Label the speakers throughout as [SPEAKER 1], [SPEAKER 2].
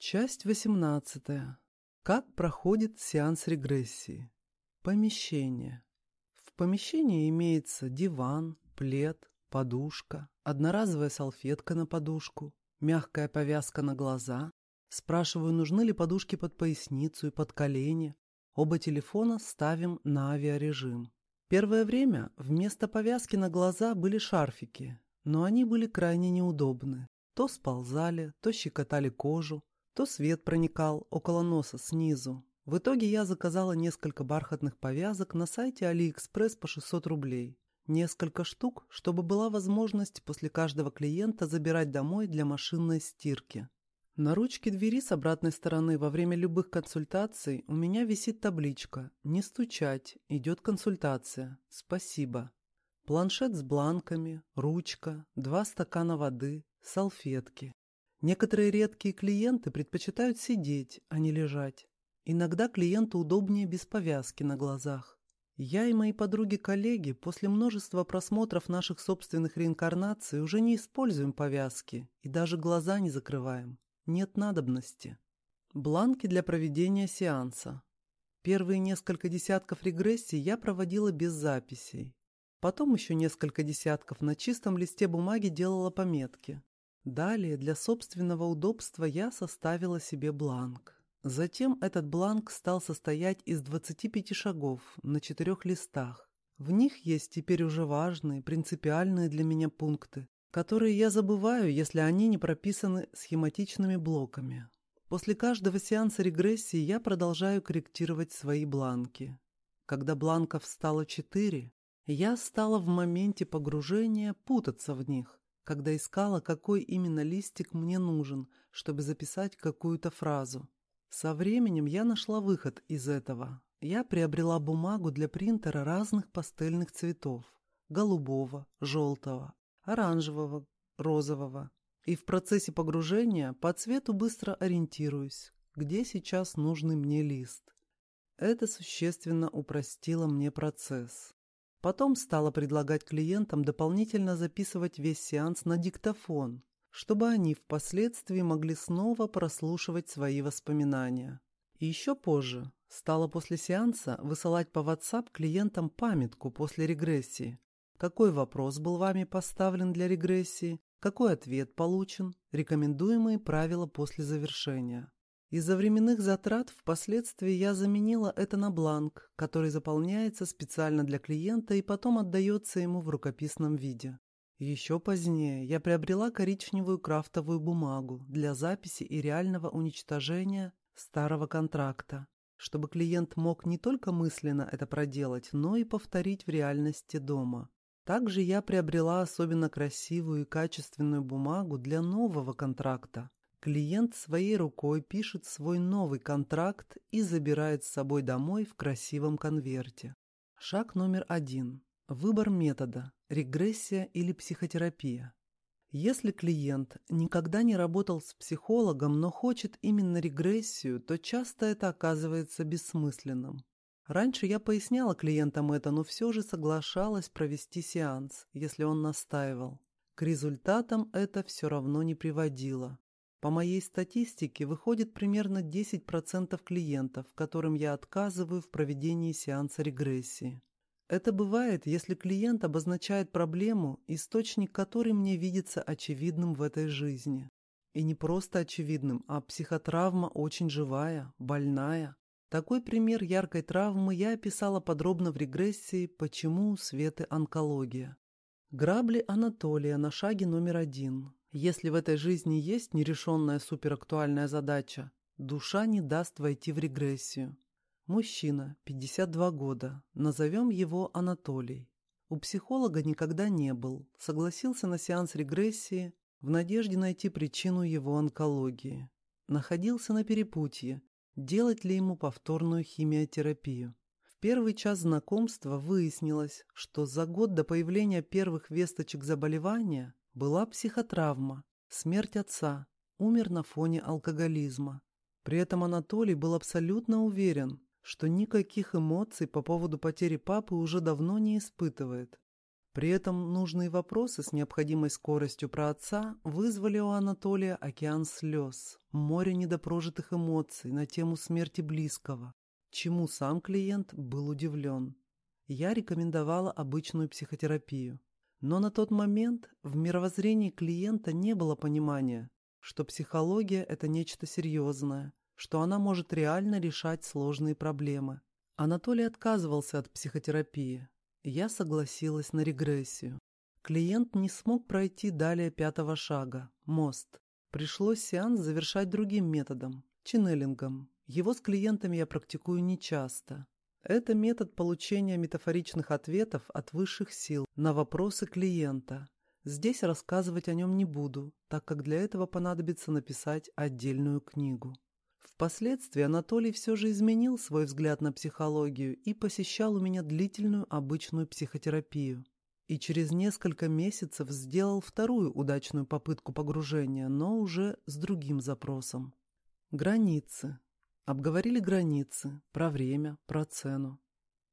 [SPEAKER 1] Часть 18. Как проходит сеанс регрессии? Помещение. В помещении имеется диван, плед, подушка, одноразовая салфетка на подушку, мягкая повязка на глаза. Спрашиваю, нужны ли подушки под поясницу и под колени. Оба телефона ставим на авиарежим. Первое время вместо повязки на глаза были шарфики, но они были крайне неудобны. То сползали, то щекотали кожу, то свет проникал около носа снизу. В итоге я заказала несколько бархатных повязок на сайте AliExpress по 600 рублей. Несколько штук, чтобы была возможность после каждого клиента забирать домой для машинной стирки. На ручке двери с обратной стороны во время любых консультаций у меня висит табличка «Не стучать, идет консультация. Спасибо». Планшет с бланками, ручка, два стакана воды, салфетки. Некоторые редкие клиенты предпочитают сидеть, а не лежать. Иногда клиенту удобнее без повязки на глазах. Я и мои подруги-коллеги после множества просмотров наших собственных реинкарнаций уже не используем повязки и даже глаза не закрываем. Нет надобности. Бланки для проведения сеанса. Первые несколько десятков регрессий я проводила без записей. Потом еще несколько десятков на чистом листе бумаги делала пометки. Далее, для собственного удобства я составила себе бланк. Затем этот бланк стал состоять из 25 шагов на четырех листах. В них есть теперь уже важные, принципиальные для меня пункты, которые я забываю, если они не прописаны схематичными блоками. После каждого сеанса регрессии я продолжаю корректировать свои бланки. Когда бланков стало четыре, я стала в моменте погружения путаться в них когда искала, какой именно листик мне нужен, чтобы записать какую-то фразу. Со временем я нашла выход из этого. Я приобрела бумагу для принтера разных пастельных цветов. Голубого, желтого, оранжевого, розового. И в процессе погружения по цвету быстро ориентируюсь, где сейчас нужный мне лист. Это существенно упростило мне процесс. Потом стала предлагать клиентам дополнительно записывать весь сеанс на диктофон, чтобы они впоследствии могли снова прослушивать свои воспоминания. И еще позже стала после сеанса высылать по WhatsApp клиентам памятку после регрессии. Какой вопрос был вами поставлен для регрессии, какой ответ получен, рекомендуемые правила после завершения. Из-за временных затрат впоследствии я заменила это на бланк, который заполняется специально для клиента и потом отдается ему в рукописном виде. Еще позднее я приобрела коричневую крафтовую бумагу для записи и реального уничтожения старого контракта, чтобы клиент мог не только мысленно это проделать, но и повторить в реальности дома. Также я приобрела особенно красивую и качественную бумагу для нового контракта, Клиент своей рукой пишет свой новый контракт и забирает с собой домой в красивом конверте. Шаг номер один. Выбор метода – регрессия или психотерапия. Если клиент никогда не работал с психологом, но хочет именно регрессию, то часто это оказывается бессмысленным. Раньше я поясняла клиентам это, но все же соглашалась провести сеанс, если он настаивал. К результатам это все равно не приводило. По моей статистике выходит примерно 10% клиентов, которым я отказываю в проведении сеанса регрессии. Это бывает, если клиент обозначает проблему, источник которой мне видится очевидным в этой жизни. И не просто очевидным, а психотравма очень живая, больная. Такой пример яркой травмы я описала подробно в регрессии «Почему у Светы онкология». Грабли Анатолия на шаге номер один. Если в этой жизни есть нерешенная суперактуальная задача, душа не даст войти в регрессию. Мужчина, 52 года, назовем его Анатолий. У психолога никогда не был, согласился на сеанс регрессии в надежде найти причину его онкологии. Находился на перепутье, делать ли ему повторную химиотерапию. Первый час знакомства выяснилось, что за год до появления первых весточек заболевания была психотравма, смерть отца, умер на фоне алкоголизма. При этом Анатолий был абсолютно уверен, что никаких эмоций по поводу потери папы уже давно не испытывает. При этом нужные вопросы с необходимой скоростью про отца вызвали у Анатолия океан слез, море недопрожитых эмоций на тему смерти близкого, чему сам клиент был удивлен. Я рекомендовала обычную психотерапию. Но на тот момент в мировоззрении клиента не было понимания, что психология – это нечто серьезное, что она может реально решать сложные проблемы. Анатолий отказывался от психотерапии. Я согласилась на регрессию. Клиент не смог пройти далее пятого шага – мост. Пришлось сеанс завершать другим методом – ченнелингом. Его с клиентами я практикую нечасто. Это метод получения метафоричных ответов от высших сил на вопросы клиента. Здесь рассказывать о нем не буду, так как для этого понадобится написать отдельную книгу. Впоследствии Анатолий все же изменил свой взгляд на психологию и посещал у меня длительную обычную психотерапию. И через несколько месяцев сделал вторую удачную попытку погружения, но уже с другим запросом. Границы. Обговорили границы, про время, про цену.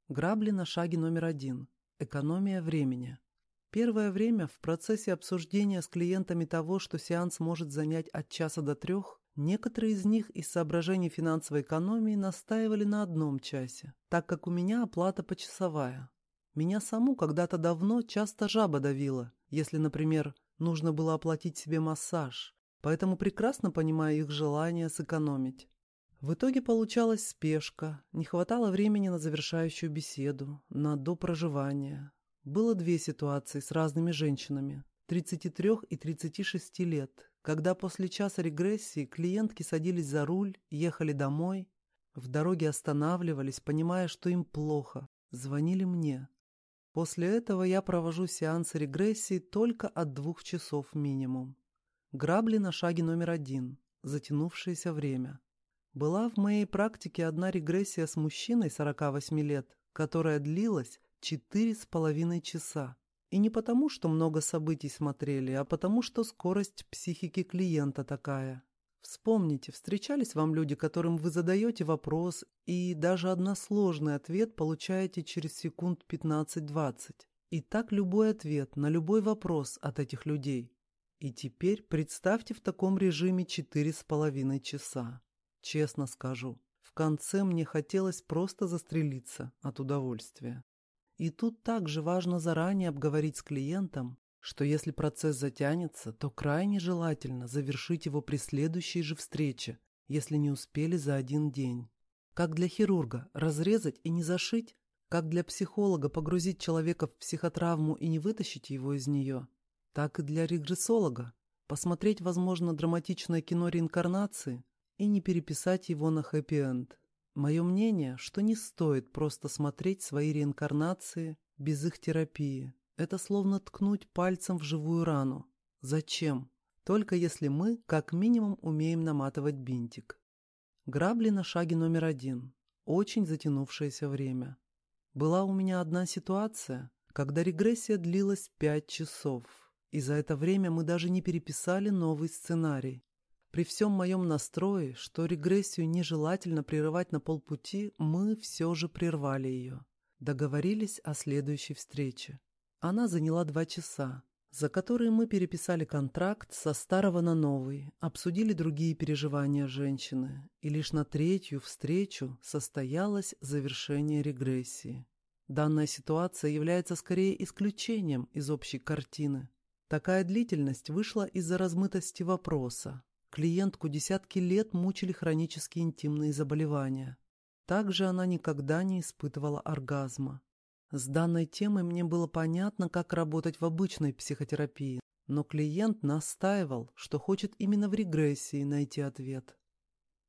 [SPEAKER 1] Грабли на шаге номер один. Экономия времени. Первое время в процессе обсуждения с клиентами того, что сеанс может занять от часа до трех, некоторые из них из соображений финансовой экономии настаивали на одном часе, так как у меня оплата почасовая. Меня саму когда-то давно часто жаба давила, если, например, нужно было оплатить себе массаж, поэтому прекрасно понимаю их желание сэкономить. В итоге получалась спешка, не хватало времени на завершающую беседу, на допроживание. Было две ситуации с разными женщинами, 33 и 36 лет, когда после часа регрессии клиентки садились за руль, ехали домой, в дороге останавливались, понимая, что им плохо, звонили мне. После этого я провожу сеансы регрессии только от двух часов минимум. Грабли на шаге номер один, затянувшееся время. Была в моей практике одна регрессия с мужчиной 48 лет, которая длилась четыре с половиной часа. И не потому, что много событий смотрели, а потому, что скорость психики клиента такая. Вспомните, встречались вам люди, которым вы задаете вопрос, и даже односложный ответ получаете через секунд 15-20. И так любой ответ на любой вопрос от этих людей. И теперь представьте в таком режиме четыре с половиной часа. Честно скажу, в конце мне хотелось просто застрелиться от удовольствия. И тут также важно заранее обговорить с клиентом, что если процесс затянется, то крайне желательно завершить его при следующей же встрече, если не успели за один день. Как для хирурга разрезать и не зашить, как для психолога погрузить человека в психотравму и не вытащить его из нее, так и для регрессолога посмотреть, возможно, драматичное кино реинкарнации, и не переписать его на хэппи-энд. Мое мнение, что не стоит просто смотреть свои реинкарнации без их терапии. Это словно ткнуть пальцем в живую рану. Зачем? Только если мы, как минимум, умеем наматывать бинтик. Грабли на шаге номер один. Очень затянувшееся время. Была у меня одна ситуация, когда регрессия длилась пять часов, и за это время мы даже не переписали новый сценарий. При всем моем настрое, что регрессию нежелательно прерывать на полпути, мы все же прервали ее. Договорились о следующей встрече. Она заняла два часа, за которые мы переписали контракт со старого на новый, обсудили другие переживания женщины, и лишь на третью встречу состоялось завершение регрессии. Данная ситуация является скорее исключением из общей картины. Такая длительность вышла из-за размытости вопроса, Клиентку десятки лет мучили хронические интимные заболевания. Также она никогда не испытывала оргазма. С данной темой мне было понятно, как работать в обычной психотерапии, но клиент настаивал, что хочет именно в регрессии найти ответ.